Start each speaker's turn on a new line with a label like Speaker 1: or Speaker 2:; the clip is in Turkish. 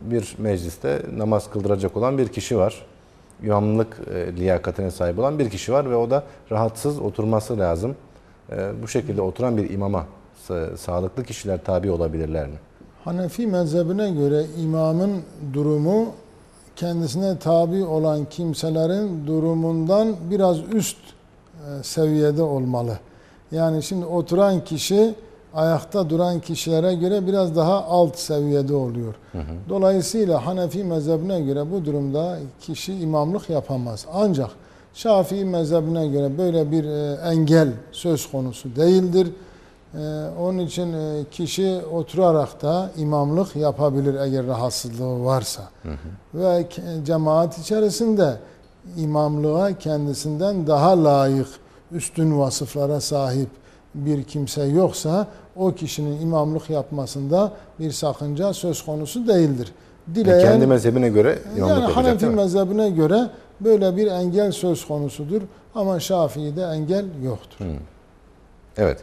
Speaker 1: bir mecliste namaz kıldıracak olan bir kişi var. İmamlık e, liyakatine sahip olan bir kişi var ve o da rahatsız oturması lazım. E, bu şekilde oturan bir imama sa- sağlıklı kişiler tabi olabilirler mi?
Speaker 2: Hanefi mezhebine göre imamın durumu kendisine tabi olan kimselerin durumundan biraz üst e, seviyede olmalı. Yani şimdi oturan kişi ayakta duran kişilere göre biraz daha alt seviyede oluyor. Dolayısıyla Hanefi mezhebine göre bu durumda kişi imamlık yapamaz. Ancak Şafii mezhebine göre böyle bir e, engel söz konusu değildir. Ee, onun için e, kişi oturarak da imamlık yapabilir eğer rahatsızlığı varsa. Ve ke- cemaat içerisinde imamlığa kendisinden daha layık, üstün vasıflara sahip bir kimse yoksa o kişinin imamlık yapmasında bir sakınca söz konusu değildir. Dileyen,
Speaker 1: Kendi mezhebine göre imamlık
Speaker 2: yani
Speaker 1: yapacak
Speaker 2: Hanefi mezhebine göre böyle bir engel söz konusudur ama Şafii'de engel yoktur.
Speaker 1: Evet.